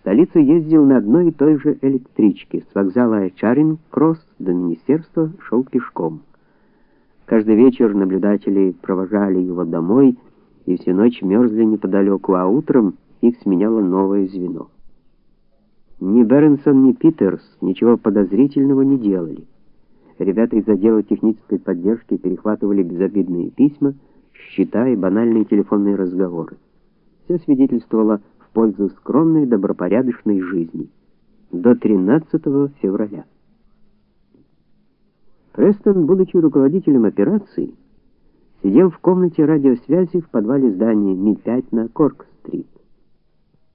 столицу ездил на одной и той же электричке. С вокзала Чаринг-Кросс до министерства шел пешком. Каждый вечер наблюдатели провожали его домой и всю ночь мерзли неподалеку, а утром их сменяло новое звено. Ни Бернсон, ни Питерс ничего подозрительного не делали. Ребята из отдела технической поддержки перехватывали безобидные письма, счета и банальные телефонные разговоры. Все свидетельствовало в пользу скромной, добропорядочной жизни. До 13 февраля. Престон, будучи руководителем операции, сидел в комнате радиосвязи в подвале здания Ми-5 на Корк-стрит.